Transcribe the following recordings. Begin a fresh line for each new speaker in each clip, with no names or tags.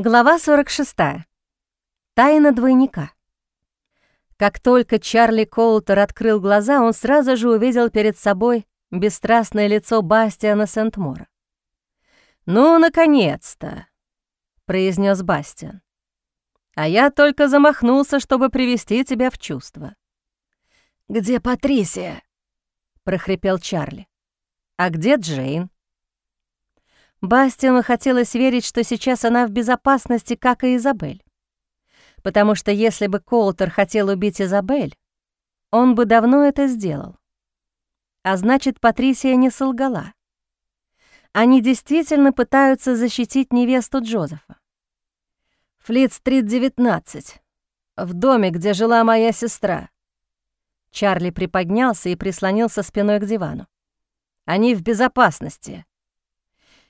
Глава 46. Тайна двойника. Как только Чарли Коултер открыл глаза, он сразу же увидел перед собой бесстрастное лицо Бастиана Сент-Мора. «Ну, наконец-то!» — произнес Бастиан. «А я только замахнулся, чтобы привести тебя в чувство».
«Где Патрисия?» — прохрипел Чарли.
«А где Джейн?» Бастину хотелось верить, что сейчас она в безопасности, как и Изабель. Потому что если бы Колтер хотел убить Изабель, он бы давно это сделал. А значит, Патрисия не солгала. Они действительно пытаются защитить невесту Джозефа.
«Флит-стрит, 19. В доме, где жила моя сестра».
Чарли приподнялся и прислонился спиной к дивану. «Они в безопасности.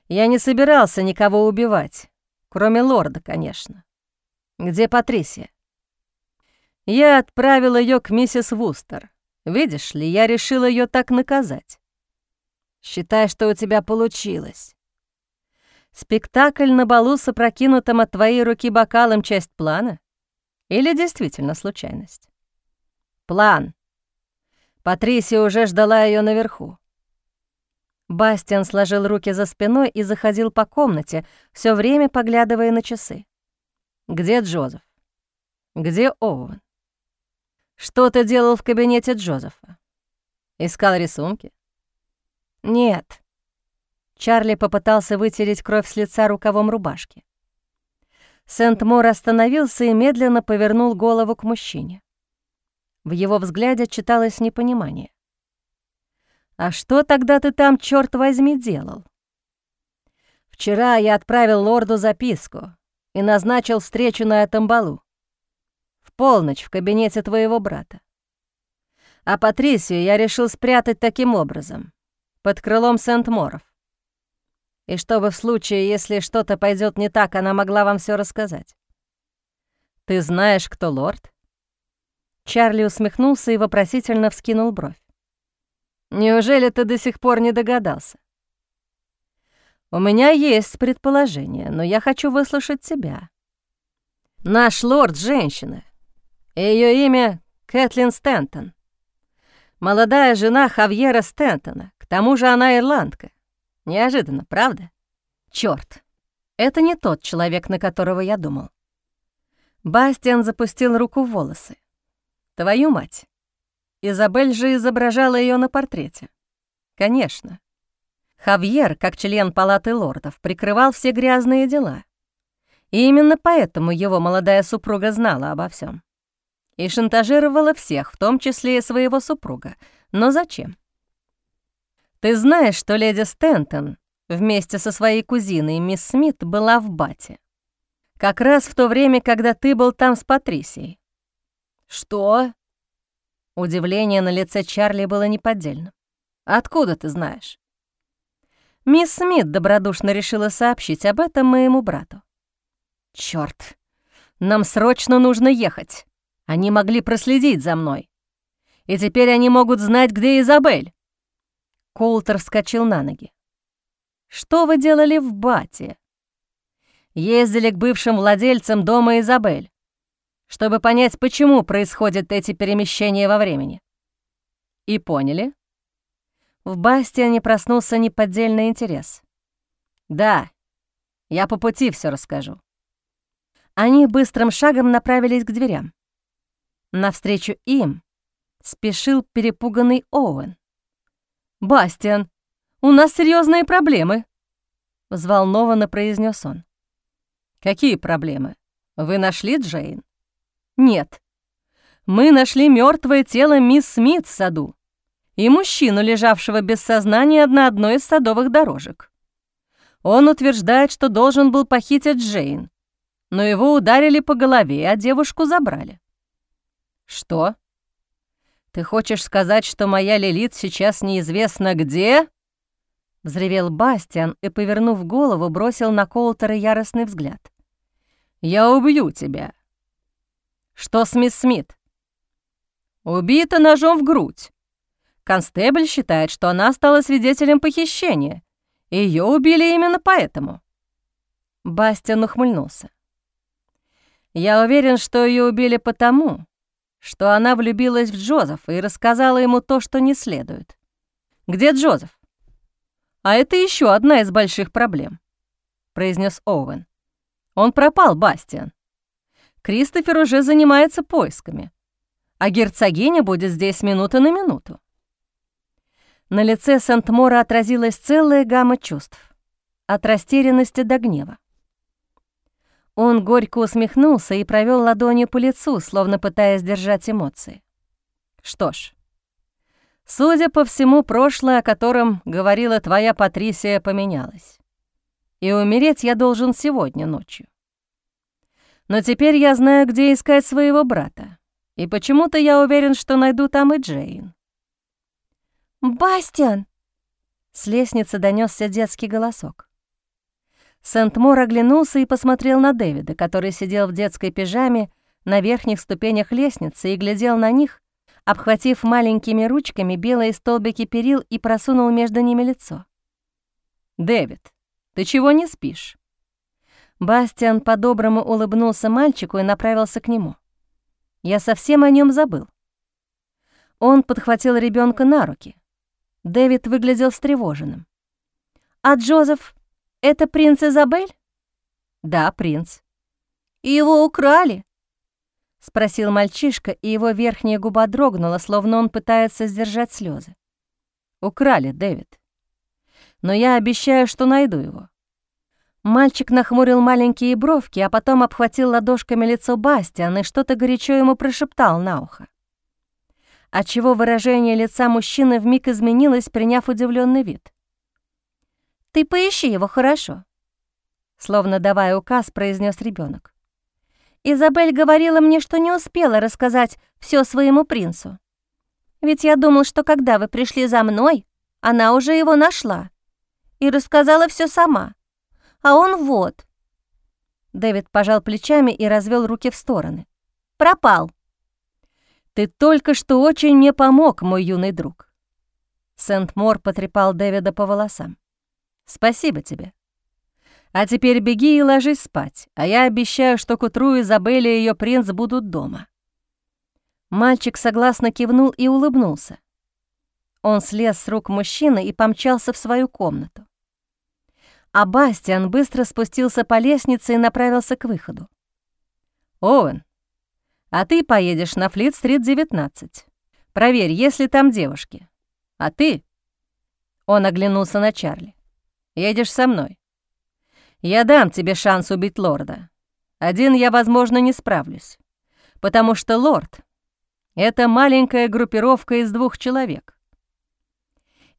Я не собирался никого убивать, кроме лорда, конечно. Где Патрисия? Я отправил ее к миссис Вустер. Видишь ли, я решил ее так наказать.
Считай, что у тебя получилось.
Спектакль на балу с опрокинутым от твоей руки бокалом часть плана? Или действительно случайность? План. Патрисия уже ждала ее наверху. Бастиан сложил руки за спиной и заходил по комнате, все время поглядывая на часы. «Где Джозеф? Где Оуэн? Что ты делал в кабинете Джозефа? Искал рисунки?»
«Нет».
Чарли попытался вытереть кровь с лица рукавом рубашки. Сент-Мор остановился и медленно повернул голову к мужчине. В его взгляде читалось непонимание. «А что тогда ты там, черт возьми, делал?» «Вчера я отправил лорду записку и назначил встречу на этом балу. В полночь в кабинете твоего брата. А Патрисию я решил спрятать таким образом, под крылом Сент-Моров. И чтобы в случае, если что-то пойдет не так, она могла вам все рассказать. Ты знаешь, кто лорд?» Чарли усмехнулся и вопросительно вскинул бровь. Неужели ты до сих пор не догадался? У меня есть предположение, но я хочу выслушать тебя. Наш лорд — женщина. Ее имя Кэтлин Стентон. Молодая жена Хавьера Стентона. К тому же она ирландка. Неожиданно, правда? Чёрт, это не тот человек, на которого я думал. Бастиан запустил руку в волосы. Твою мать. Изабель же изображала ее на портрете. Конечно. Хавьер, как член палаты лордов, прикрывал все грязные дела. И именно поэтому его молодая супруга знала обо всем. И шантажировала всех, в том числе и своего супруга. Но зачем? Ты знаешь, что леди Стентон вместе со своей кузиной мисс Смит была в Бате. Как раз в то время, когда ты был там с Патрисией.
Что?
Удивление на лице Чарли было неподдельным. «Откуда ты знаешь?» Мисс Смит добродушно решила сообщить об этом моему брату. «Чёрт, нам срочно нужно ехать. Они могли проследить за мной. И теперь они могут знать, где Изабель». Колтер вскочил на ноги. «Что вы делали в Бате?» «Ездили к бывшим владельцам дома Изабель чтобы понять, почему происходят эти перемещения во времени. И поняли? В Бастиане проснулся неподдельный интерес. Да, я по пути все расскажу. Они быстрым шагом направились к дверям. Навстречу им спешил перепуганный Оуэн. «Бастиан, у нас серьезные проблемы», — взволнованно произнес он. «Какие проблемы? Вы нашли Джейн?» Нет. Мы нашли мертвое тело мисс Смит в саду и мужчину, лежавшего без сознания на одной из садовых дорожек. Он утверждает, что должен был похитить Джейн, но его ударили по голове, а девушку забрали. Что? Ты хочешь сказать, что моя Лилит сейчас неизвестно где? Взревел Бастиан и, повернув голову, бросил на Коултера яростный взгляд. «Я убью тебя. «Что с мисс Смит?» «Убита ножом в грудь. Констебль считает, что она стала свидетелем похищения. Ее убили именно поэтому». Бастиан ухмыльнулся. Я уверен, что ее убили потому, что она влюбилась в Джозефа и рассказала ему то, что не следует. Где Джозеф? А это еще одна из больших проблем, произнес Оуэн. Он пропал, Бастиан. Кристофер уже занимается поисками, а герцогиня будет здесь минута на минуту. На лице Сент-Мора отразилась целая гамма чувств, от растерянности до гнева. Он горько усмехнулся и провел ладонью по лицу, словно пытаясь держать эмоции. Что ж, судя по всему, прошлое, о котором говорила твоя Патрисия, поменялось. И умереть я должен сегодня ночью. Но теперь я знаю, где искать своего брата. И почему-то я уверен, что найду там и Джейн.
«Бастиан!» С лестницы донесся детский голосок. Сент-Мор оглянулся и посмотрел на Дэвида, который сидел в детской пижаме на верхних ступенях лестницы и глядел на них, обхватив маленькими ручками белые столбики перил и просунул между ними лицо.
«Дэвид, ты чего не спишь?»
Бастиан по-доброму улыбнулся мальчику и направился к нему. Я совсем о нем забыл. Он подхватил ребенка на руки. Дэвид выглядел встревоженным. «А Джозеф «Это принц Изабель?»
«Да, принц».
«И его украли?»
— спросил мальчишка, и его верхняя губа дрогнула, словно он пытается сдержать слезы. «Украли, Дэвид. Но я обещаю, что найду его».
Мальчик нахмурил маленькие бровки, а потом обхватил ладошками лицо Бастиана и что-то горячо ему прошептал на ухо. Отчего выражение лица мужчины вмиг изменилось, приняв удивленный вид. Ты поищи его хорошо», — словно давая указ, произнес ребенок. «Изабель говорила мне, что не успела рассказать все своему принцу. Ведь я думал, что когда вы пришли за мной, она уже его нашла и рассказала все сама. А он вот». Дэвид пожал плечами и развел руки в стороны. «Пропал».
«Ты только что очень мне помог, мой юный друг». Сент-Мор потрепал Дэвида по волосам. Спасибо тебе. А теперь беги и ложись спать, а я обещаю, что к утру Изабелля и ее принц будут дома».
Мальчик согласно кивнул и улыбнулся. Он слез с рук мужчины и помчался в свою комнату. А Бастиан быстро спустился по лестнице и направился к выходу.
«Оуэн, а ты поедешь на Флит-стрит 19. Проверь, есть ли там девушки. А ты...» Он оглянулся на Чарли. Едешь со мной. Я дам тебе шанс убить лорда. Один я, возможно, не справлюсь, потому что лорд — это маленькая группировка из двух человек.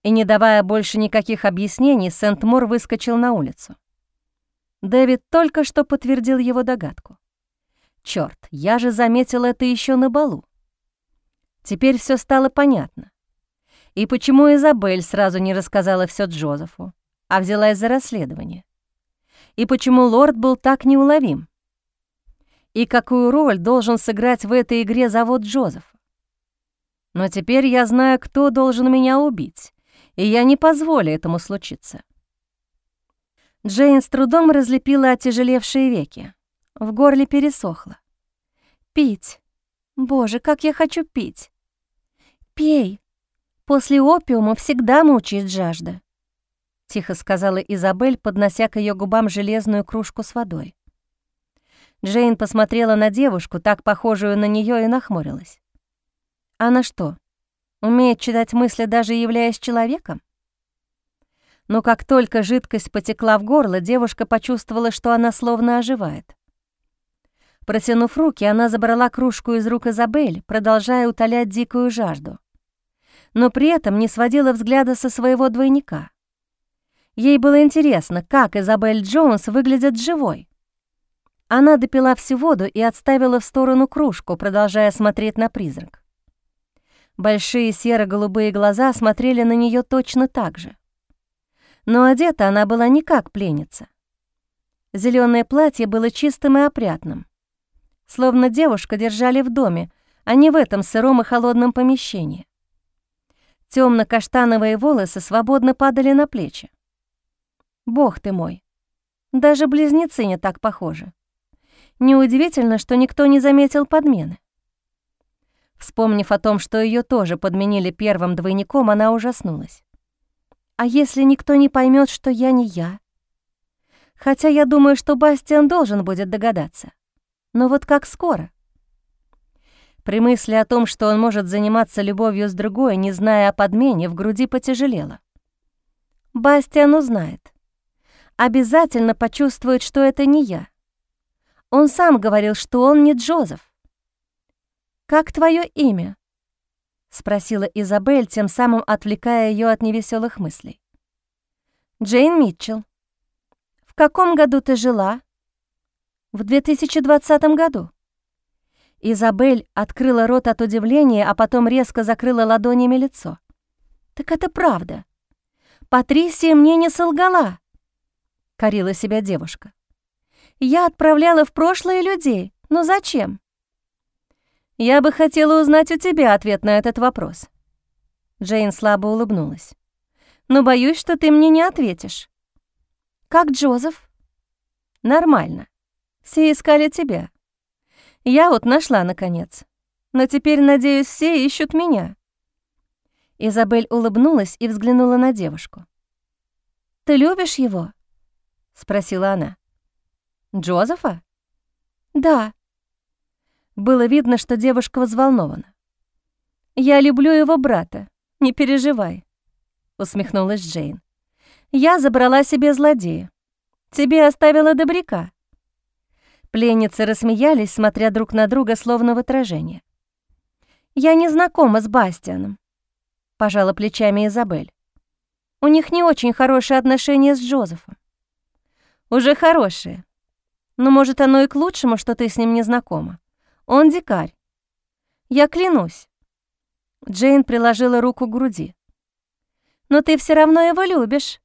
И не давая больше никаких объяснений, Сент-Мор выскочил на улицу. Дэвид только что подтвердил его догадку. Черт, я же заметил это еще на балу. Теперь все стало понятно. И почему Изабель сразу не рассказала все Джозефу? а взялась за расследование? И почему лорд был так неуловим? И какую роль должен сыграть в этой игре завод Джозефа? Но теперь я знаю, кто должен меня убить, и я не позволю этому случиться. Джейн с трудом разлепила отяжелевшие веки. В горле пересохло. «Пить. Боже, как я хочу пить!» «Пей. После опиума всегда мучает жажда» тихо сказала Изабель, поднося к ее губам железную кружку с водой. Джейн посмотрела на девушку, так похожую на нее, и нахмурилась. Она что, умеет читать мысли, даже являясь человеком? Но как только жидкость потекла в горло, девушка почувствовала, что она словно оживает. Протянув руки, она забрала кружку из рук Изабель, продолжая утолять дикую жажду. Но при этом не сводила взгляда со своего двойника. Ей было интересно, как Изабель Джонс выглядит живой. Она допила всю воду и отставила в сторону кружку, продолжая смотреть на призрак. Большие серо-голубые глаза смотрели на нее точно так же. Но одета она была не как пленница. Зеленое платье было чистым и опрятным. Словно девушку держали в доме, а не в этом сыром и холодном помещении. Темно-каштановые волосы свободно падали на плечи. Бог ты мой. Даже близнецы не так похожи. Неудивительно, что никто не заметил подмены. Вспомнив о том, что ее тоже подменили первым двойником, она ужаснулась. А если никто не поймет, что я не я? Хотя я думаю, что Бастиан должен будет догадаться. Но вот как скоро? При мысли о том, что он может заниматься любовью с другой, не зная о подмене, в груди потяжелело. Бастиан узнает. Обязательно почувствует, что это не я. Он сам говорил, что он не Джозеф. «Как твое имя?» — спросила Изабель, тем самым отвлекая ее от невеселых мыслей. «Джейн Митчелл. В каком году ты жила?» «В 2020 году». Изабель открыла рот от удивления, а потом резко закрыла ладонями лицо. «Так это правда. Патрисия мне не солгала», — корила себя девушка. «Я отправляла в прошлое людей. Но зачем?» «Я бы хотела узнать у тебя ответ на этот вопрос». Джейн слабо улыбнулась. «Но боюсь, что ты мне не ответишь». «Как Джозеф?» «Нормально. Все искали тебя. Я вот нашла, наконец. Но теперь, надеюсь, все ищут меня». Изабель улыбнулась и взглянула на девушку. «Ты любишь его?» — спросила она. «Джозефа?» «Да», было видно, что девушка взволнована. «Я люблю его брата, не переживай», — усмехнулась Джейн. «Я забрала себе злодея. Тебе оставила добряка». Пленницы рассмеялись, смотря друг на друга, словно в отражение. «Я не знакома с Бастианом», — пожала плечами Изабель. «У них не очень хорошие отношения с Джозефом». «Уже хорошие. Но, может, оно и к лучшему, что ты с ним не знакома. Он дикарь. Я клянусь. Джейн приложила руку к груди. Но ты все равно его любишь.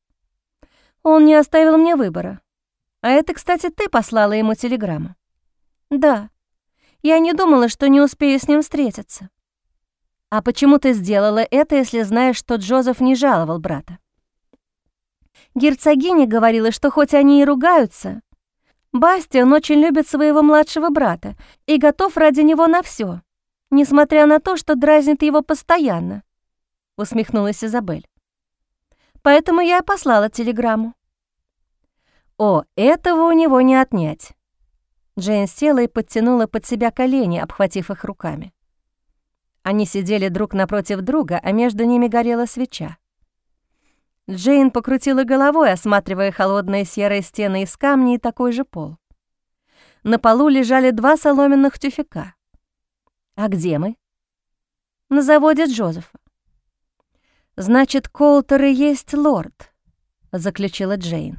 Он не оставил мне выбора. А это, кстати, ты послала ему телеграмму. Да. Я не думала, что не успею с ним встретиться. А почему ты сделала это, если знаешь, что Джозеф не жаловал брата? Герцогиня говорила, что хоть они и ругаются, Бастиан очень любит своего младшего брата и готов ради него на все, несмотря на то, что дразнит его постоянно», — усмехнулась Изабель. «Поэтому я и послала телеграмму». «О, этого у него не отнять». Джейн села и подтянула под себя колени, обхватив их руками. Они сидели друг напротив друга, а между ними горела свеча. Джейн покрутила головой, осматривая холодные серые стены из камня и такой же пол. На полу лежали два соломенных тюфяка. «А где мы?» «На заводе Джозефа». «Значит, Колтер и есть лорд», — заключила Джейн.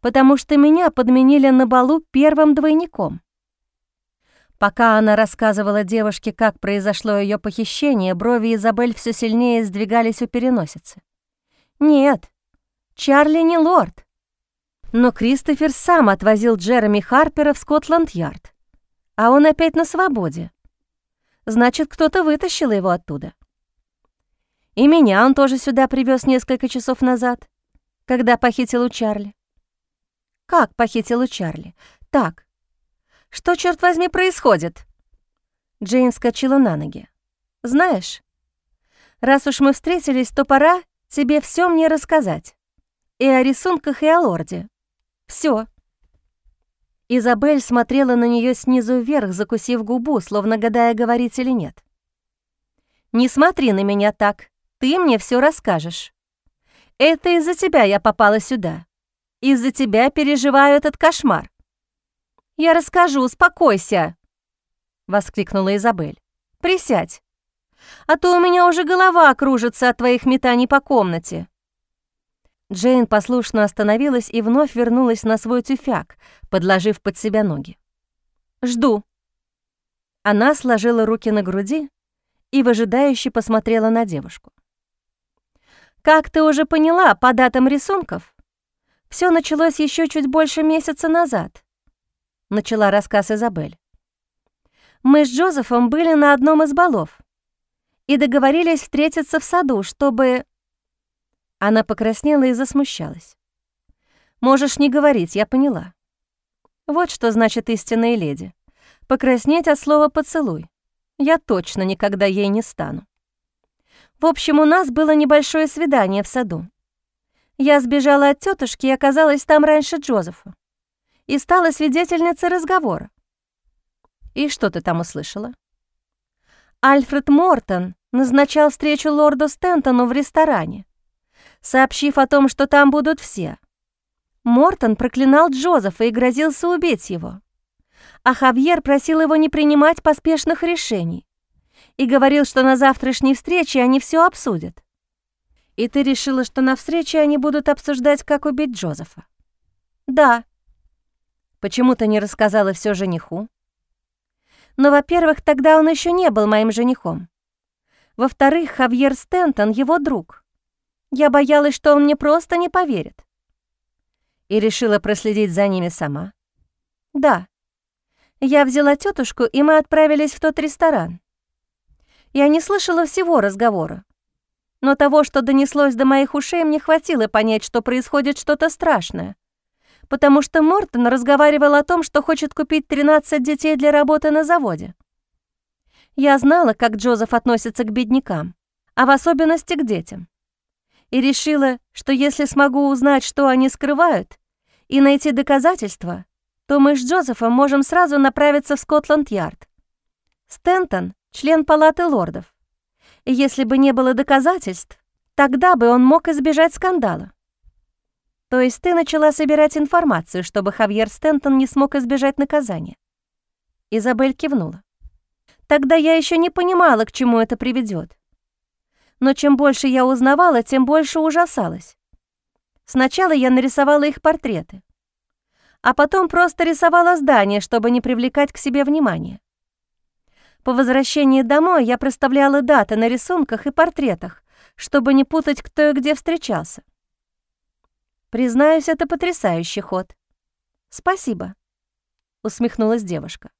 «Потому что меня подменили на балу первым двойником». Пока она рассказывала девушке, как произошло ее похищение, брови Изабель все сильнее сдвигались у переносицы. Нет, Чарли не лорд. Но Кристофер сам отвозил Джереми Харпера в Скотланд-Ярд, а он опять на свободе. Значит, кто-то вытащил его оттуда. И меня он тоже сюда привез несколько часов назад, когда похитил у Чарли. Как похитил у Чарли? Так. Что, черт возьми, происходит? Джейн вскочила на ноги. Знаешь, раз уж мы встретились, то пора тебе все мне рассказать. И о рисунках, и о лорде. Все. Изабель смотрела на нее снизу вверх, закусив губу, словно гадая, говорить или нет. «Не смотри на меня так, ты мне все расскажешь. Это из-за тебя я попала сюда. Из-за тебя переживаю этот кошмар». «Я расскажу, успокойся!» — воскликнула Изабель. «Присядь а то у меня уже голова кружится от твоих метаний по комнате». Джейн послушно остановилась и вновь вернулась на свой тюфяк, подложив под себя ноги. «Жду». Она сложила руки на груди и выжидающе посмотрела на девушку. «Как ты уже поняла по датам рисунков, все началось еще чуть больше месяца назад», — начала рассказ Изабель. «Мы с Джозефом были на одном из балов и договорились встретиться в саду, чтобы...» Она покраснела и засмущалась. «Можешь не говорить, я поняла.
Вот что значит истинная леди. Покраснеть от слова «поцелуй». Я точно никогда ей не стану. В общем, у нас было небольшое свидание в саду. Я сбежала от тетушки и оказалась там раньше Джозефа. И стала свидетельницей разговора. И что ты там услышала? Альфред Мортон назначал встречу лорду Стентону в ресторане, сообщив о том, что там будут все. Мортон проклинал Джозефа и грозился убить его. А Хавьер просил его не принимать поспешных решений и говорил, что на завтрашней встрече они все обсудят. И ты решила, что на встрече они будут обсуждать, как убить Джозефа? Да. Почему ты не рассказала все жениху? Но, во-первых, тогда он еще не был моим женихом. Во-вторых, Хавьер Стентон — его друг. Я боялась, что он мне просто не поверит. И решила проследить за ними сама? Да. Я взяла тетушку, и мы отправились в тот ресторан. Я не слышала всего разговора. Но того, что донеслось до моих ушей, мне хватило понять, что происходит что-то страшное — потому что Мортон разговаривал о том, что хочет купить 13 детей для работы на заводе. Я знала, как Джозеф относится к беднякам, а в особенности к детям. И решила, что если смогу узнать, что они скрывают, и найти доказательства, то мы с Джозефом можем сразу направиться в Скотланд-Ярд. Стентон — член палаты лордов. И если бы не было доказательств, тогда бы он мог избежать скандала. То есть ты начала собирать информацию, чтобы Хавьер Стентон не смог избежать наказания?» Изабель кивнула. «Тогда я еще не понимала, к чему это приведет. Но чем больше я узнавала, тем больше ужасалась. Сначала я нарисовала их портреты, а потом просто рисовала здание, чтобы не привлекать к себе внимания. По возвращении домой я проставляла даты на рисунках и портретах, чтобы не путать, кто и где встречался. Признаюсь, это потрясающий ход. Спасибо, усмехнулась девушка.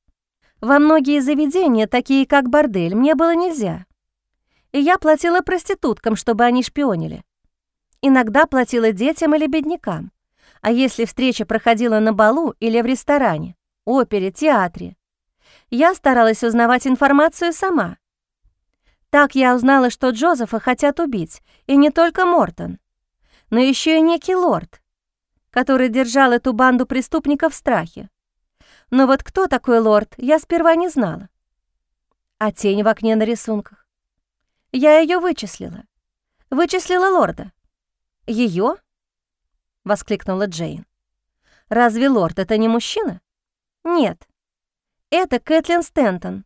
Во многие заведения, такие как бордель, мне было нельзя. И я платила проституткам, чтобы они шпионили. Иногда платила детям или беднякам. А если встреча проходила на балу или в ресторане, опере, театре, я старалась узнавать информацию сама. Так я узнала, что Джозефа хотят убить, и не только Мортон но еще и некий лорд, который держал эту банду преступников в страхе. Но вот кто такой лорд, я сперва не знала. А тень в окне на рисунках? Я ее вычислила. Вычислила лорда. Ее? воскликнула Джейн. Разве лорд это не мужчина? Нет. Это Кэтлин Стентон,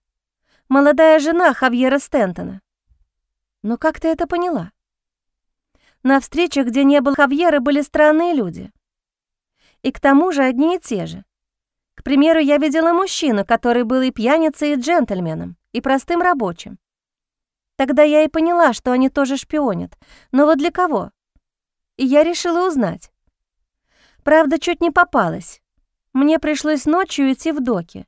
молодая жена Хавьера Стентона. Но как ты это поняла? На встречах, где не был Хавьера, были странные люди. И к тому же одни и те же. Примеру, я видела мужчину, который был и пьяницей, и джентльменом, и простым рабочим. Тогда я и поняла, что они тоже шпионят. Но вот для кого? И я решила узнать. Правда, чуть не попалась. Мне пришлось ночью идти в доки.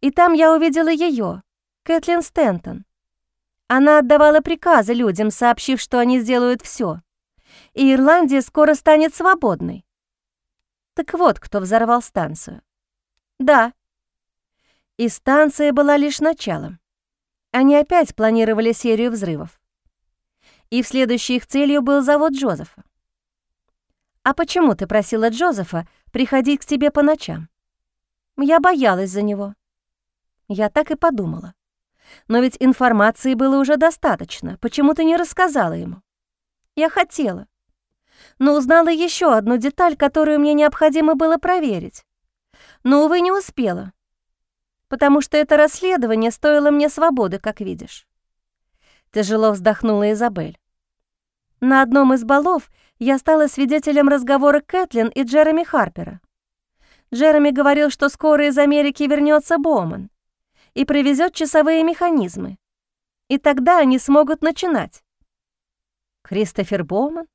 И там я увидела ее, Кэтлин Стентон. Она отдавала приказы людям, сообщив, что они сделают все, и Ирландия скоро станет свободной. Так вот, кто взорвал станцию. Да. И станция была лишь началом. Они опять планировали серию взрывов. И в следующей их целью был завод Джозефа. «А почему ты просила Джозефа приходить к тебе по ночам?» «Я боялась за него». Я так и подумала. Но ведь информации было уже достаточно. Почему ты не рассказала ему? Я хотела но узнала еще одну деталь, которую мне необходимо было проверить. Но, увы, не успела, потому что это расследование стоило мне свободы, как видишь. Тяжело вздохнула Изабель. На одном из балов я стала свидетелем разговора Кэтлин и Джереми Харпера. Джереми говорил, что скоро из Америки вернется Боуман и привезет часовые механизмы. И тогда они смогут начинать. Кристофер Боуман?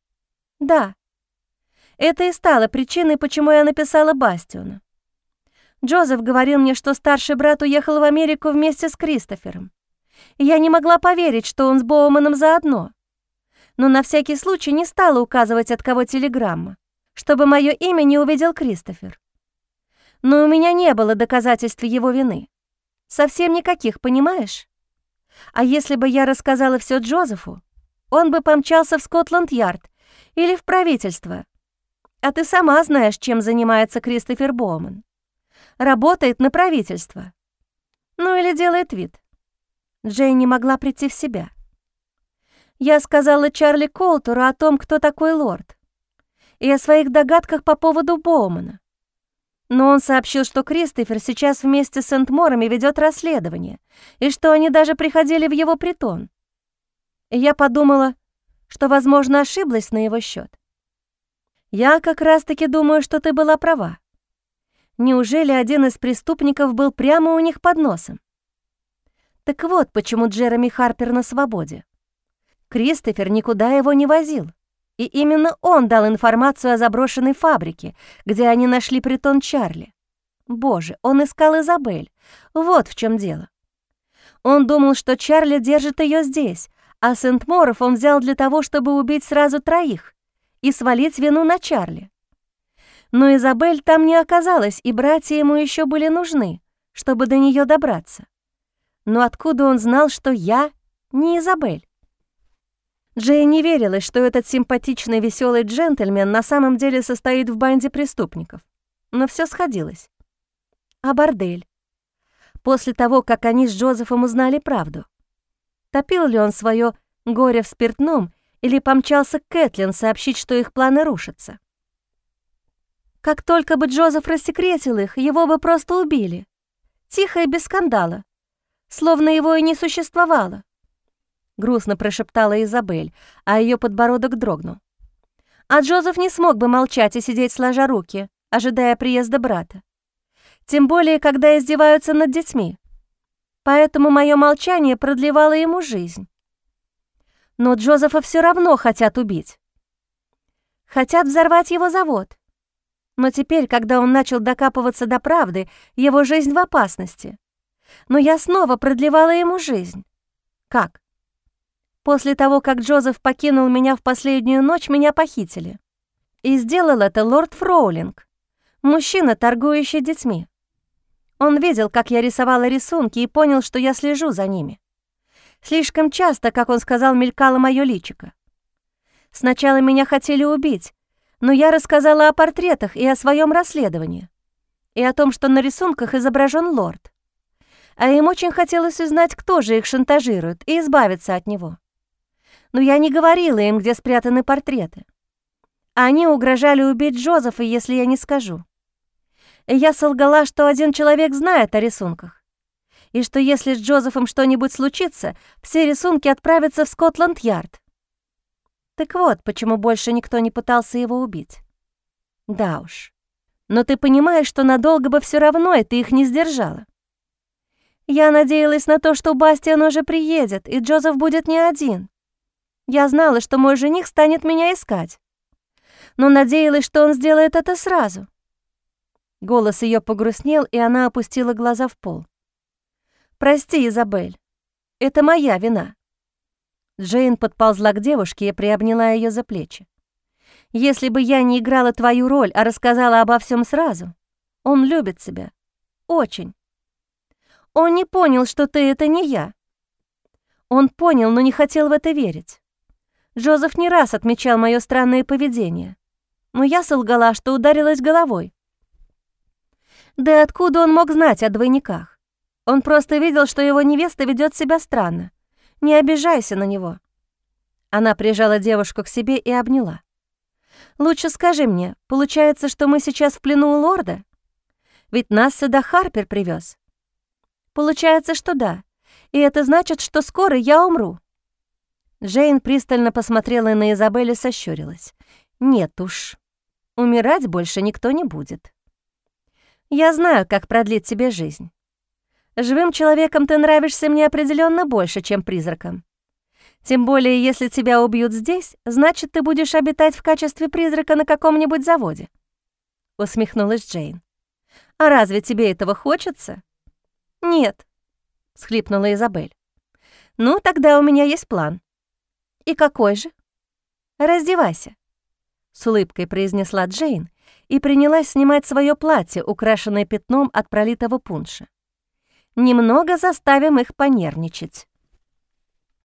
Да. Это и стало причиной, почему я написала Бастиона. Джозеф говорил мне, что старший брат уехал в Америку вместе с Кристофером. я не могла поверить, что он с Боуманом заодно. Но на всякий случай не стала указывать, от кого телеграмма, чтобы мое имя не увидел Кристофер. но у меня не было доказательств его вины. Совсем никаких, понимаешь? А если бы я рассказала все Джозефу, он бы помчался в Скотланд-Ярд или в правительство. А ты сама знаешь, чем занимается Кристофер Боуман. Работает на правительство. Ну или делает вид. Джейн не могла прийти в себя. Я сказала Чарли Колтуру о том, кто такой лорд, и о своих догадках по поводу Боумана. Но он сообщил, что Кристофер сейчас вместе с Сент-Морами ведет расследование, и что они даже приходили в его притон. И я подумала, что, возможно, ошиблась на его счет. Я как раз-таки думаю, что ты была права. Неужели один из преступников был прямо у них под носом? Так вот, почему Джереми Харпер на свободе. Кристофер никуда его не возил. И именно он дал информацию о заброшенной фабрике, где они нашли притон Чарли. Боже, он искал Изабель. Вот в чем дело. Он думал, что Чарли держит ее здесь, а Сент-Моров он взял для того, чтобы убить сразу троих и свалить вину на Чарли. Но Изабель там не оказалась, и братья ему еще были нужны, чтобы до нее добраться. Но откуда он знал, что я не Изабель? Джей не верилась, что этот симпатичный веселый джентльмен на самом деле состоит в банде преступников. Но все сходилось. А бордель? После того, как они с Джозефом узнали правду. Топил ли он свое горе в спиртном или помчался к Кэтлин сообщить, что их планы рушатся? Как только бы Джозеф рассекретил их, его бы просто убили. Тихо и без скандала. Словно его и не существовало грустно прошептала Изабель, а ее подбородок дрогнул. А Джозеф не смог бы молчать и сидеть сложа руки, ожидая приезда брата. Тем более, когда издеваются над детьми. Поэтому мое молчание продлевало ему жизнь. Но Джозефа все равно хотят убить. Хотят взорвать его завод. Но теперь, когда он начал докапываться до правды, его жизнь в опасности. Но я снова продлевала ему жизнь. Как? После того, как Джозеф покинул меня в последнюю ночь, меня похитили. И сделал это лорд Фроулинг, мужчина, торгующий детьми. Он видел, как я рисовала рисунки и понял, что я слежу за ними. Слишком часто, как он сказал, мелькало мое личико. Сначала меня хотели убить, но я рассказала о портретах и о своем расследовании, и о том, что на рисунках изображен лорд. А им очень хотелось узнать, кто же их шантажирует, и избавиться от него но я не говорила им, где спрятаны портреты. Они угрожали убить Джозефа, если я не скажу. Я солгала, что один человек знает о рисунках, и что если с Джозефом что-нибудь случится, все рисунки отправятся в Скотланд-Ярд. Так вот, почему больше никто не пытался его убить. Да уж. Но ты понимаешь, что надолго бы все равно, и ты их не сдержала. Я надеялась на то, что Бастиан уже приедет, и Джозеф будет не один. Я знала, что мой жених станет меня искать, но надеялась, что он сделает это сразу. Голос ее погрустнел, и она опустила глаза в пол. «Прости, Изабель, это моя вина». Джейн подползла к девушке и приобняла ее за плечи. «Если бы я не играла твою роль, а рассказала обо всем сразу, он любит тебя. Очень. Он не понял, что ты — это не я. Он понял, но не хотел в это верить. Джозеф не раз отмечал мое странное поведение, но я солгала, что ударилась головой. Да откуда он мог знать о двойниках? Он просто видел, что его невеста ведет себя странно. Не обижайся на него. Она прижала девушку к себе и обняла. «Лучше скажи мне, получается, что мы сейчас в плену у лорда? Ведь нас сюда Харпер привез. Получается, что да. И это значит, что скоро я умру. Джейн пристально посмотрела на Изабель и сощурилась. «Нет уж, умирать больше никто не будет. Я знаю, как продлить тебе жизнь. Живым человеком ты нравишься мне определенно больше, чем призраком. Тем более, если тебя убьют здесь, значит, ты будешь обитать в качестве призрака на каком-нибудь заводе». Усмехнулась Джейн. «А разве тебе этого хочется?» «Нет», — схлипнула Изабель. «Ну, тогда у меня есть план. «И какой же?» «Раздевайся», — с улыбкой произнесла Джейн, и принялась снимать свое платье, украшенное пятном от пролитого пунша. Немного заставим их понервничать.